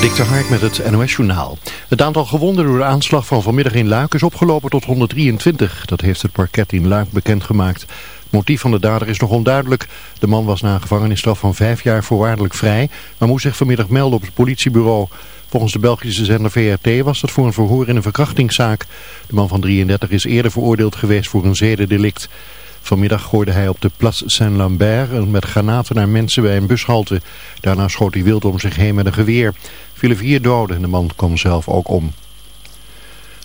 Dik de Hark met het NOS-journaal. Het aantal gewonden door de aanslag van vanmiddag in Luik is opgelopen tot 123. Dat heeft het parket in Luik bekendgemaakt. Het motief van de dader is nog onduidelijk. De man was na een gevangenisstraf van vijf jaar voorwaardelijk vrij... maar moest zich vanmiddag melden op het politiebureau. Volgens de Belgische zender VRT was dat voor een verhoor in een verkrachtingszaak. De man van 33 is eerder veroordeeld geweest voor een zedendelict. Vanmiddag gooide hij op de Place Saint-Lambert met granaten naar mensen bij een bushalte. Daarna schoot hij wild om zich heen met een geweer. Vielen vier doden en de man kwam zelf ook om.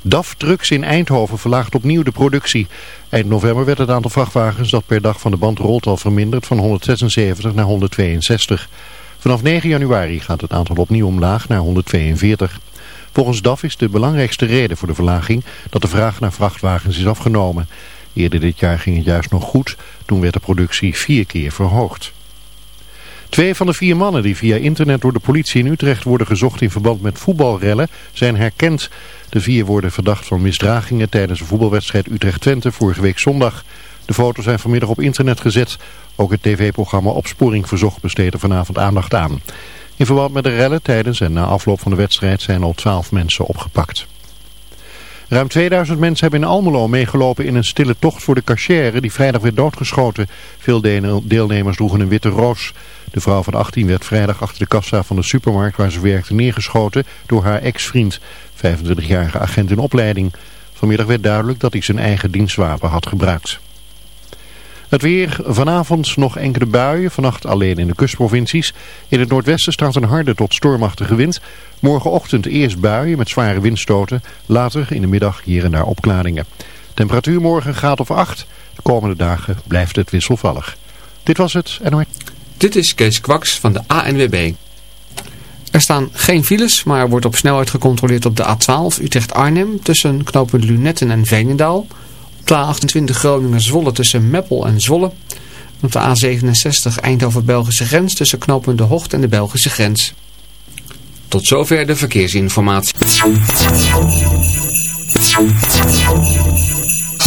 DAF Trucks in Eindhoven verlaagt opnieuw de productie. Eind november werd het aantal vrachtwagens dat per dag van de band rolt al verminderd van 176 naar 162. Vanaf 9 januari gaat het aantal opnieuw omlaag naar 142. Volgens DAF is de belangrijkste reden voor de verlaging dat de vraag naar vrachtwagens is afgenomen. Eerder dit jaar ging het juist nog goed, toen werd de productie vier keer verhoogd. Twee van de vier mannen die via internet door de politie in Utrecht worden gezocht in verband met voetbalrellen zijn herkend. De vier worden verdacht van misdragingen tijdens een voetbalwedstrijd Utrecht-Twente vorige week zondag. De foto's zijn vanmiddag op internet gezet. Ook het tv-programma Opsporing Verzocht besteedt er vanavond aandacht aan. In verband met de rellen tijdens en na afloop van de wedstrijd zijn al twaalf mensen opgepakt. Ruim 2000 mensen hebben in Almelo meegelopen in een stille tocht voor de cachère die vrijdag werd doodgeschoten. Veel deelnemers droegen een witte roos. De vrouw van 18 werd vrijdag achter de kassa van de supermarkt waar ze werkte neergeschoten door haar ex-vriend, 25-jarige agent in opleiding. Vanmiddag werd duidelijk dat hij zijn eigen dienstwapen had gebruikt. Het weer, vanavond nog enkele buien, vannacht alleen in de kustprovincies. In het noordwesten staat een harde tot stormachtige wind. Morgenochtend eerst buien met zware windstoten, later in de middag hier en daar opklaringen. Temperatuur morgen gaat of 8, de komende dagen blijft het wisselvallig. Dit was het. Dit is Kees Kwaks van de ANWB. Er staan geen files, maar er wordt op snelheid gecontroleerd op de A12 Utrecht-Arnhem tussen knooppunt Lunetten en Veenendaal... De A28 Groningen-Zwolle tussen Meppel en Zwolle. op de A67 Eindhoven-Belgische grens tussen knooppunt De Hocht en de Belgische grens. Tot zover de verkeersinformatie.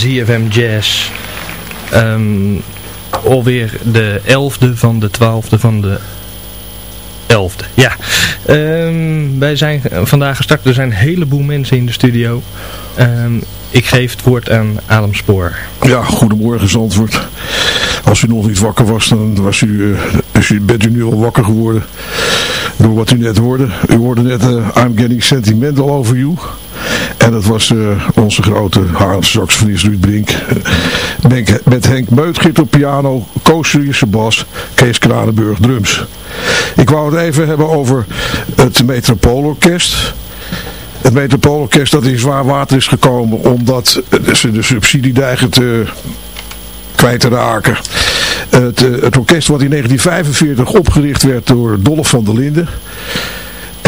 ZFM Jazz. Um, alweer de 11e van de 12e van de 11e. Ja, um, wij zijn vandaag gestart. Er zijn een heleboel mensen in de studio. Um, ik geef het woord aan Adam Spoor. Ja, goedemorgen Zandvoort. Als u nog niet wakker was, dan was u, uh, bent u nu al wakker geworden door wat u net hoorde. U hoorde net uh, I'm Getting Sentimental Over You. En dat was uh, onze grote Haarlemse saxofonist Ruud Brink. Uh, met Henk Meutgit op piano, Koos bas, Kees Kranenburg drums. Ik wou het even hebben over het Metropoolorkest. Het Metropoolorkest dat in zwaar water is gekomen omdat ze de subsidie dreigen te kwijt te raken. Het, het, orkest wat in 1945 opgericht werd door Dolph van der Linden.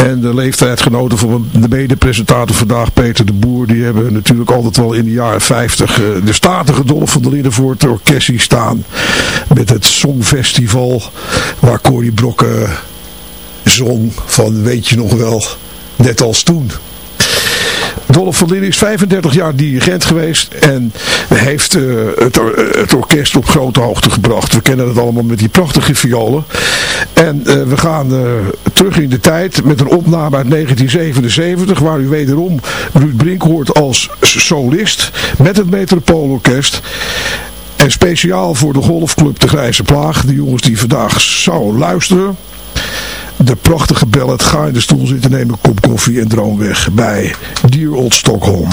En de leeftijdgenoten van de mede-presentator vandaag, Peter de Boer, die hebben natuurlijk altijd wel in de jaren 50 uh, de statige Dolph van der Linden voor het orkest staan. Met het Songfestival, waar Corrie Brokken zong van weet je nog wel, net als toen. Dolph van Linden is 35 jaar dirigent geweest en heeft uh, het, het, orkest op grote hoogte gebracht. We kennen het allemaal met die prachtige violen. En uh, we gaan terug in de tijd met een opname uit 1977 waar u wederom Ruud Brink hoort als solist met het Metropoolorkest. En speciaal voor de golfclub De Grijze Plaag, de jongens die vandaag zouden luisteren de prachtige ballet Ga in de stoel zitten, neem een kop koffie en droom weg bij Dear Old Stockholm.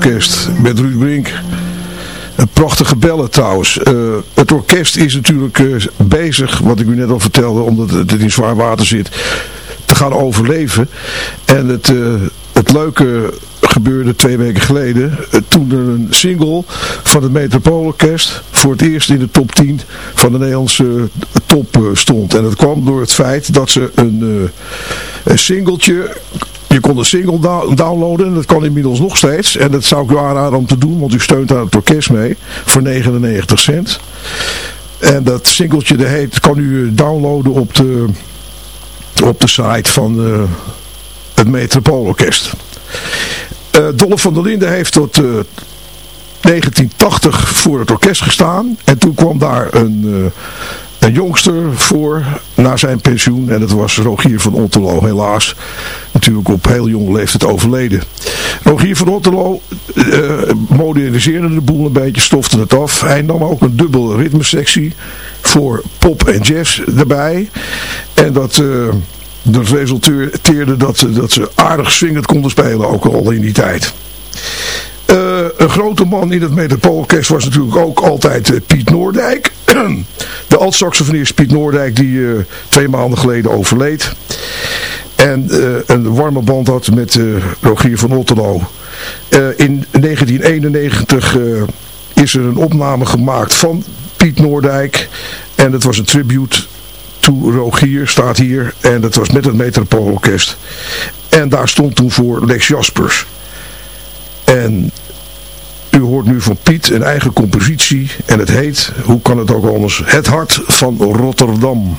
Metropoolorkest met Ruud Brink. Een prachtige bellen trouwens. Uh, het orkest is natuurlijk uh, bezig, wat ik u net al vertelde, omdat het in zwaar water zit, te gaan overleven. En het, uh, het leuke gebeurde twee weken geleden. Toen er een single van het Metropoolorkest voor het eerst in de top 10 van de Nederlandse top stond. En dat kwam door het feit dat ze een, een singeltje je kon een single downloaden en dat kan inmiddels nog steeds. En dat zou ik u aanraden om te doen, want u steunt daar het orkest mee voor 99 cent. En dat singeltje heet, kan u downloaden op de, op de site van uh, het Metropoolorkest. Uh, Dolph van der Linden heeft tot uh, 1980 voor het orkest gestaan. En toen kwam daar een, een jongster voor na zijn pensioen. En dat was Rogier van Otterlo, helaas. Natuurlijk op heel jonge leeftijd overleden. Rogier van Otterlo uh, moderniseerde de boel een beetje, stofte het af. Hij nam ook een dubbele ritmesectie voor pop en jazz erbij. En dat... Uh, dat resulteerde dat, dat ze aardig swingend konden spelen, ook al in die tijd. Uh, een grote man in het Metropoolorkest was natuurlijk ook altijd uh, Piet Noordijk. de alt-saxofonist Piet Noordijk die uh, twee maanden geleden overleed. En een warme band had met Rogier van Otterlo. in 1991 is er een opname gemaakt van Piet Noordijk. En het was een tribute to Rogier, staat hier. En dat was met het Metropoolorkest. En daar stond toen voor Lex Jaspers. En u hoort nu van Piet een eigen compositie en het heet, hoe kan het ook anders, Het Hart van Rotterdam.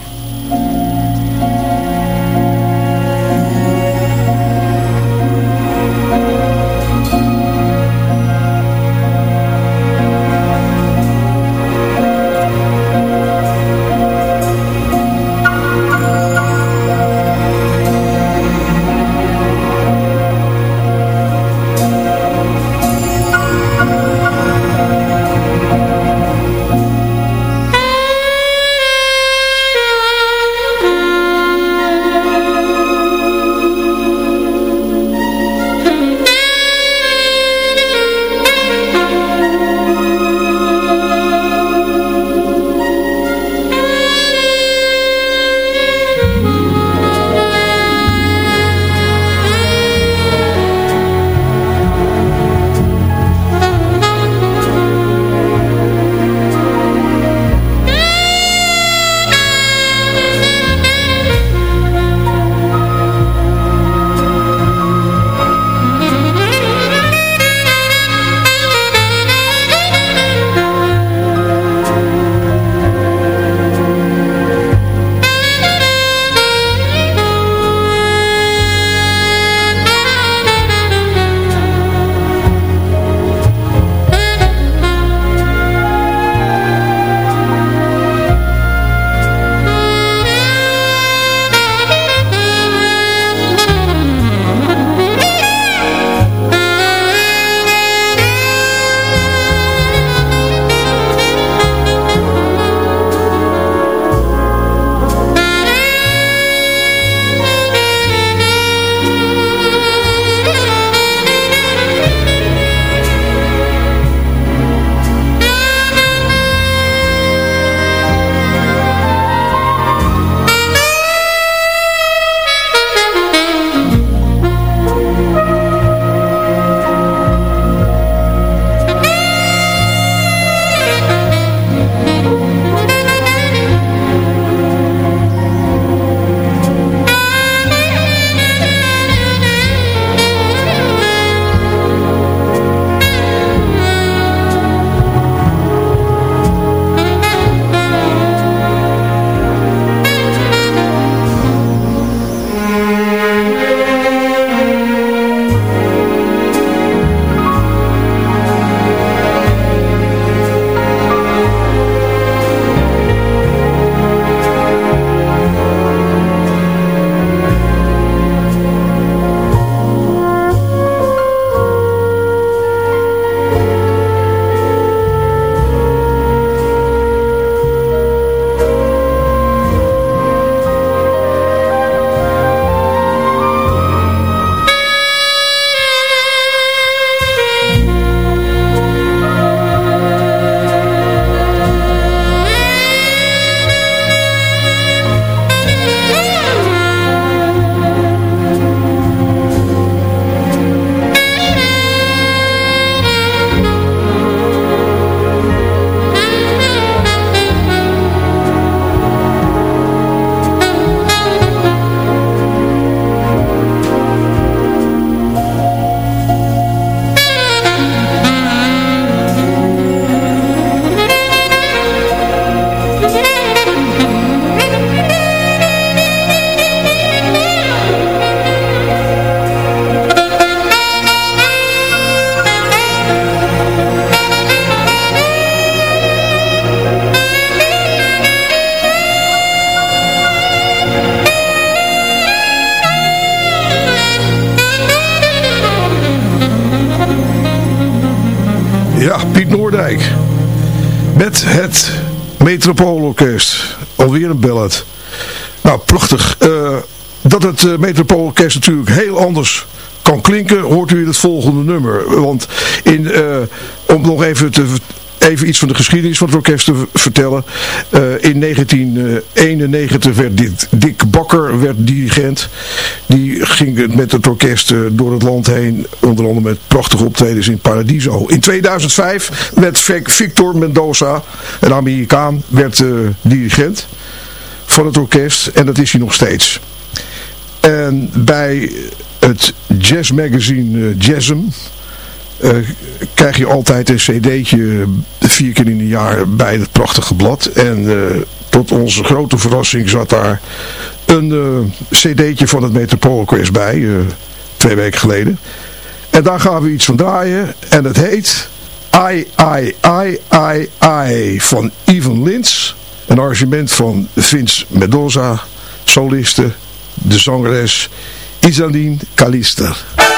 Natuurlijk heel anders kan klinken, hoort u in het volgende nummer. Want in, uh, om nog even te even iets van de geschiedenis van het orkest te vertellen. Uh, in 1991 werd Dick, Bakker werd dirigent. Die ging met het orkest uh, door het land heen. Onder andere met prachtige optredens in Paradiso. In 2005 werd Victor Mendoza, een Amerikaan, werd dirigent van het orkest. En dat is hij nog steeds. En bij het jazzmagazine Jazzm uh, krijg je altijd een cd'tje vier keer in een jaar bij het prachtige blad. En uh, tot onze grote verrassing zat daar een uh, cd'tje van het Metropoolorkest bij, twee weken geleden. En daar gaan we iets van draaien en het heet I, I, I, I, I van Ivan Lins. Een arrangement van Vince Mendoza, soliste, de zangeres Isaline Kalister.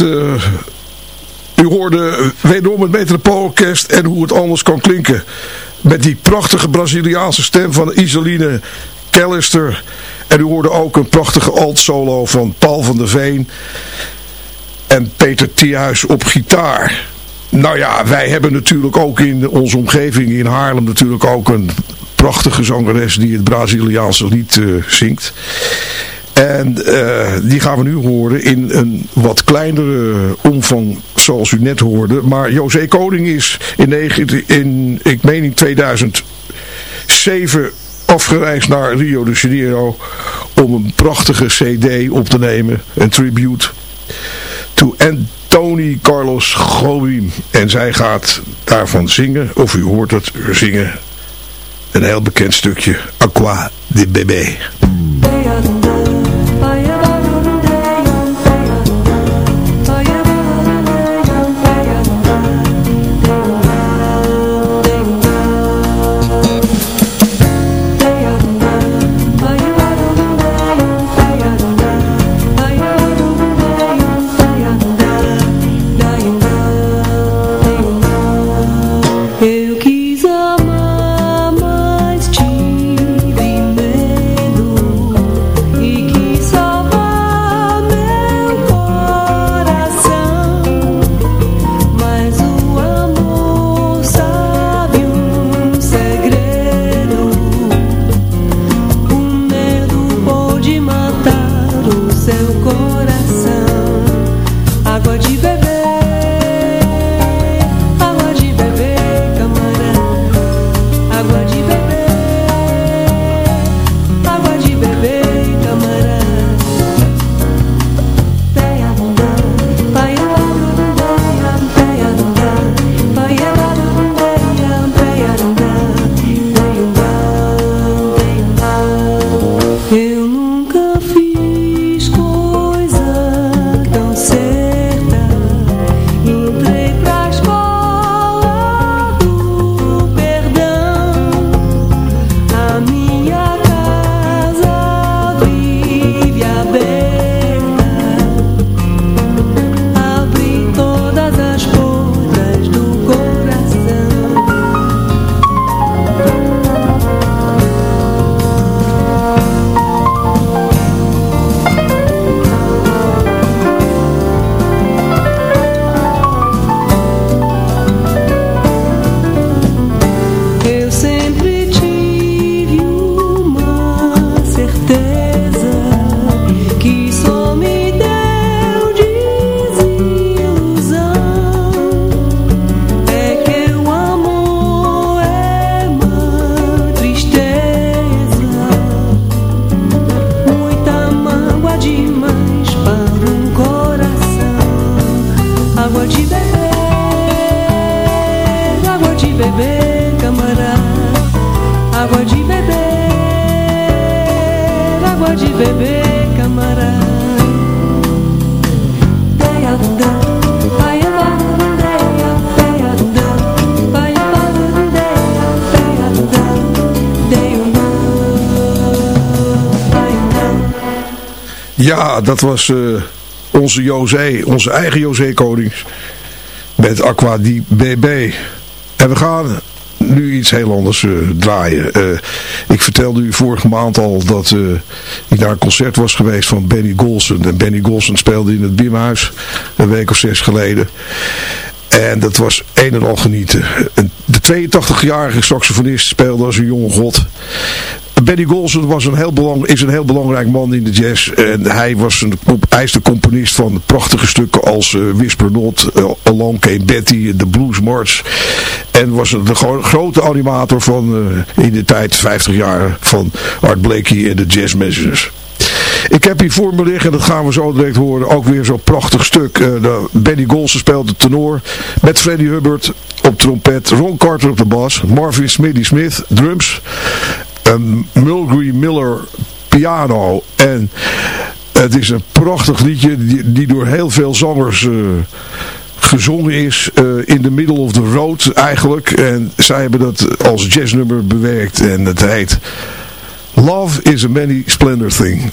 Uh, u hoorde wederom het Metropoolorkest en hoe het anders kan klinken. Met die prachtige Braziliaanse stem van Isoline Callister. En u hoorde ook een prachtige alt-solo van Paul van der Veen. En Peter Thiehuis op gitaar. Nou ja, wij hebben natuurlijk ook in onze omgeving in Haarlem natuurlijk ook een prachtige zangeres die het Braziliaanse lied uh, zingt. En uh, die gaan we nu horen in een wat kleinere omvang zoals u net hoorde. Maar José Koning is in, 19, in ik meen in 2007 afgereisd naar Rio de Janeiro om een prachtige cd op te nemen. Een tribute to Tony Carlos Gobim. En zij gaat daarvan zingen, of u hoort het zingen, een heel bekend stukje Aqua de Bebé. Ja, dat was uh, onze José, onze eigen José. Met Aqua di BB. En we gaan nu iets heel anders uh, draaien. Uh, ik vertelde u vorige maand al dat ik naar een concert was geweest van Benny Golson. En Benny Golson speelde in het Bimhuis een week of zes geleden. En dat was een en al genieten. De 82-jarige saxofonist speelde als een jonge god. Benny Golson was een heel belang, is een heel belangrijk man in de jazz. En hij, was een, hij is de componist van prachtige stukken als uh, Whisper Not, uh, Along Came Betty, The Blues March. En was de grote animator van uh, in de tijd 50 jaar van Art Blakey en de Jazz Messengers. Ik heb hier voor me liggen, dat gaan we zo direct horen, ook weer zo'n prachtig stuk. Benny Golson speelt de tenor met Freddie Hubbard op trompet, Ron Carter op de bas, Marvin Smitty Smith drums een Mulgrew Miller piano. En het is een prachtig liedje die, die door heel veel zangers uh, gezongen is. Uh, in the middle of the road eigenlijk. En zij hebben dat als jazznummer bewerkt. En het heet Love is a many splendor thing.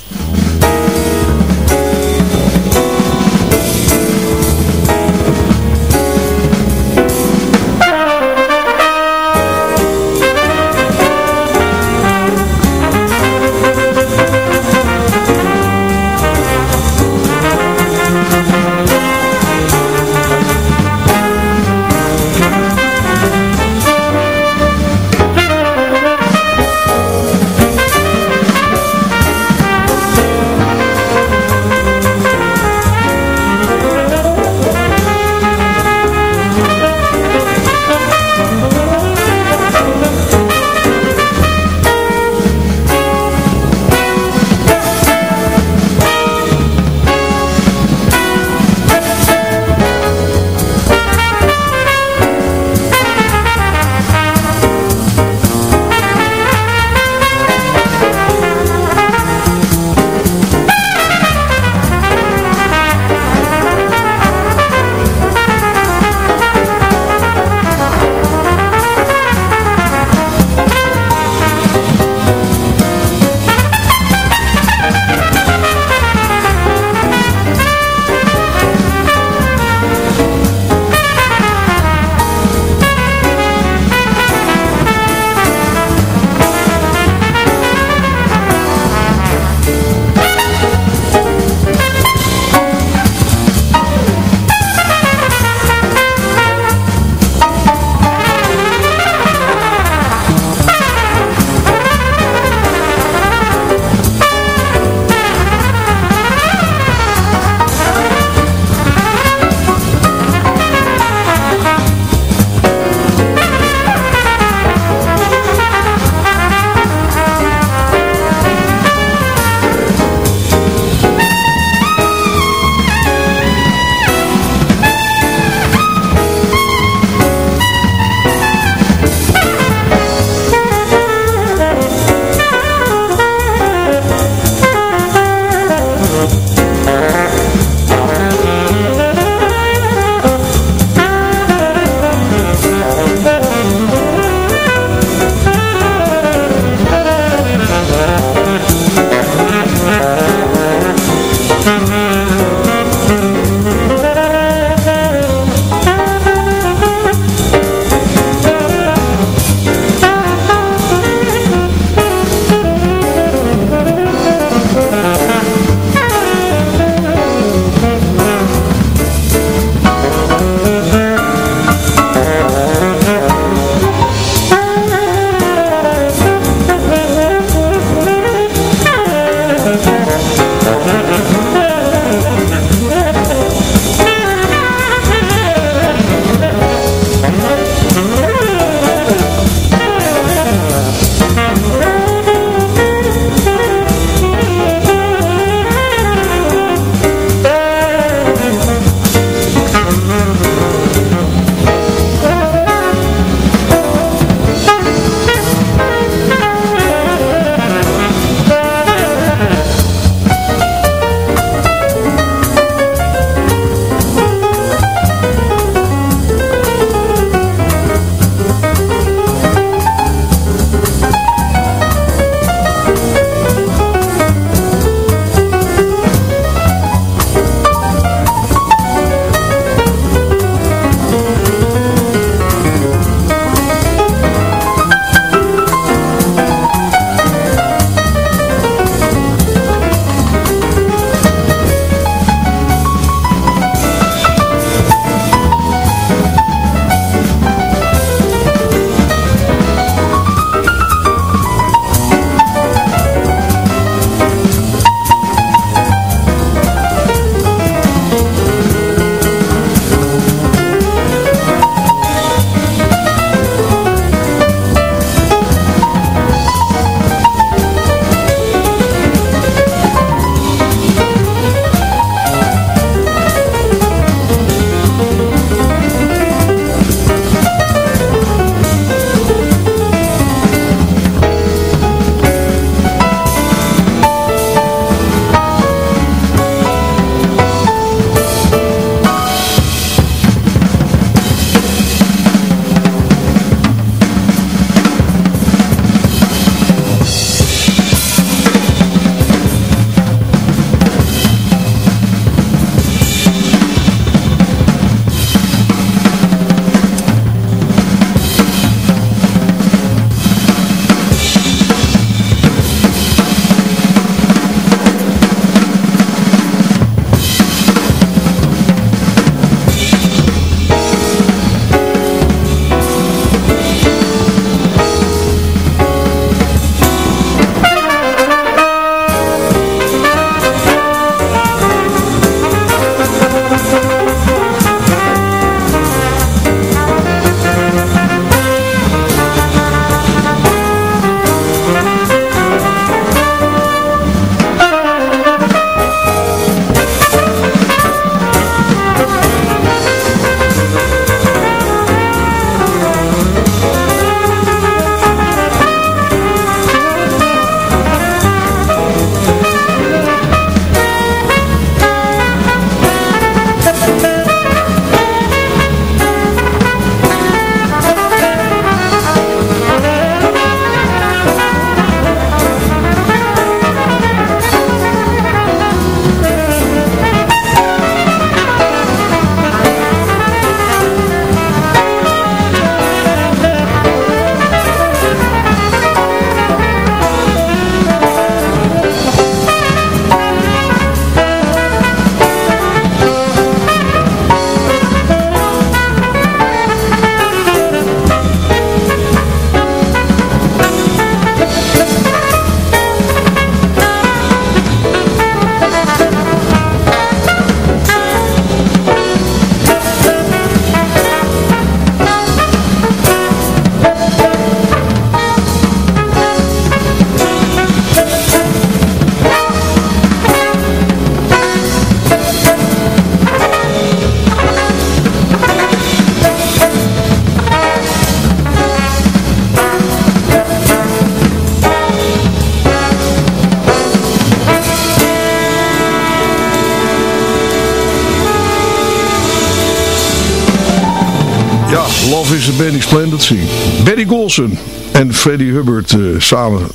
Zien. Benny Golson en Freddie Hubbard uh, samen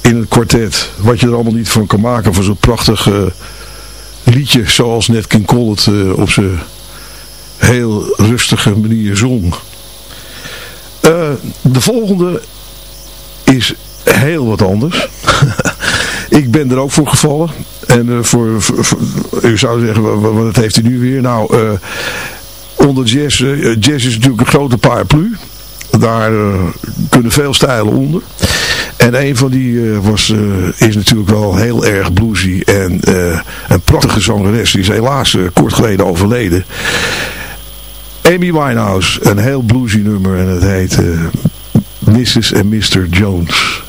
in het kwartet. Wat je er allemaal niet van kan maken van zo'n prachtig uh, liedje zoals net King Cole het uh, op zijn heel rustige manier zong. de volgende is heel wat anders. ik ben er ook voor gevallen. En voor, voor, voor, u zou zeggen, wat, wat heeft hij nu weer? Nou, onder jazz, jazz is natuurlijk een grote paraplu. Daar uh, kunnen veel stijlen onder. En een van die was, is natuurlijk wel heel erg bluesy en een prachtige zangeres. Die is helaas kort geleden overleden. Amy Winehouse, een heel bluesy nummer en het heet Mrs. and Mr. Jones.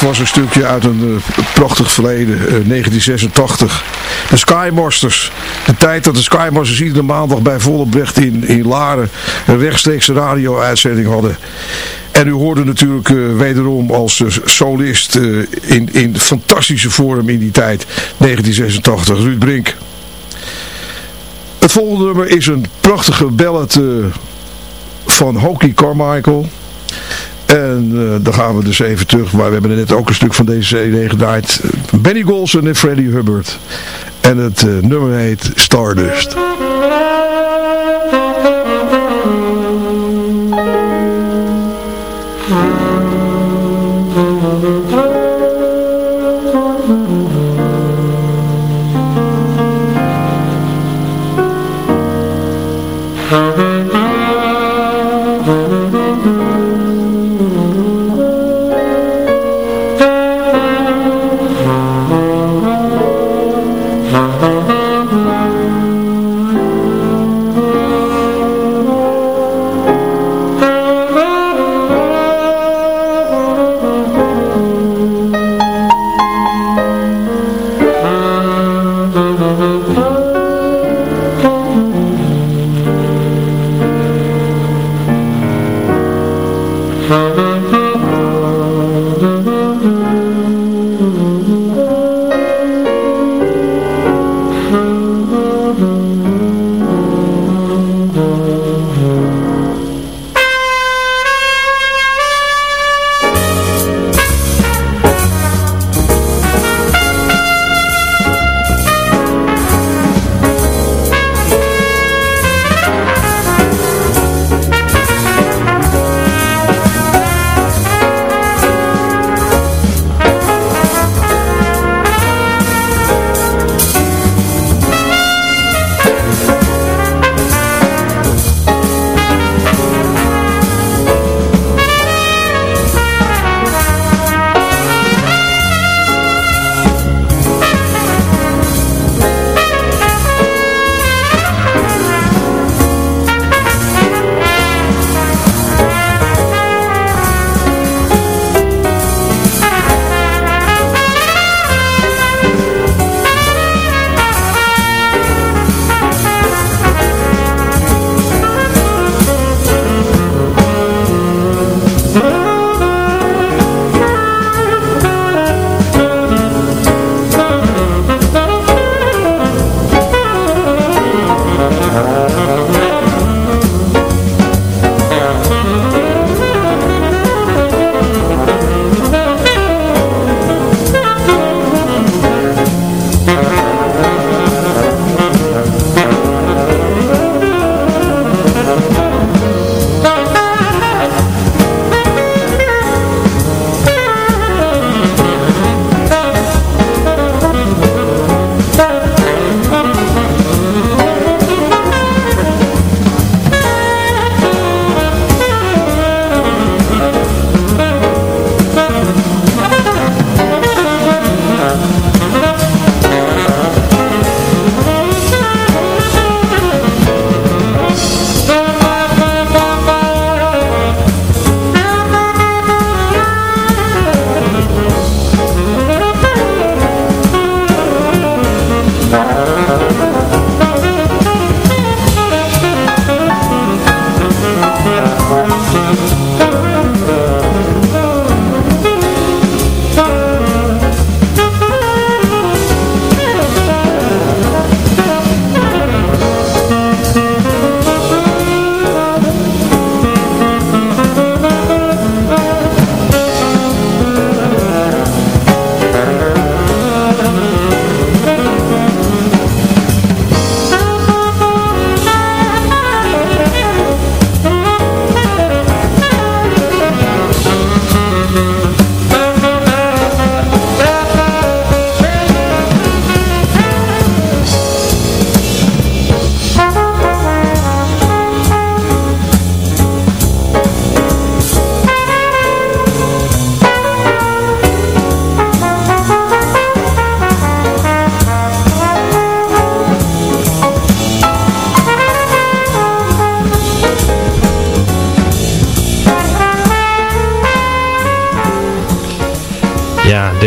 Dit was een stukje uit een uh, prachtig verleden, uh, 1986. De Skymasters. De tijd dat de Skymasters iedere maandag bij Vollebrecht in, in Laren een rechtstreekse radio-uitzending hadden. En u hoorde natuurlijk uh, wederom als solist in, in fantastische vorm in die tijd, 1986, Ruud Brink. Het volgende nummer is een prachtige ballad van Hokie Carmichael. En uh, dan gaan we dus even terug, maar we hebben er net ook een stuk van deze CD gedaaid. Benny Golson en Freddie Hubbard. En het eh, nummer heet Stardust.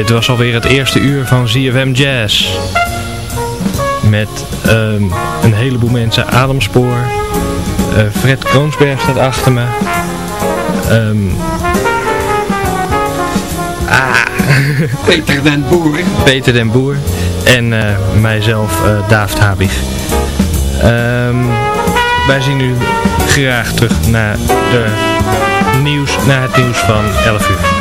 Dit was alweer het eerste uur van ZFM Jazz. Met ehm, een heleboel mensen. Ademspoor. Uh, Fred Kroonsberg staat achter me. Um, ah. Peter den Boer. Peter den Boer. En uh, mijzelf, uh, David Habig. Um, wij zien u graag terug naar, de nieuws, naar het nieuws van 11 uur.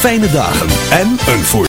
Fijne dagen en een voor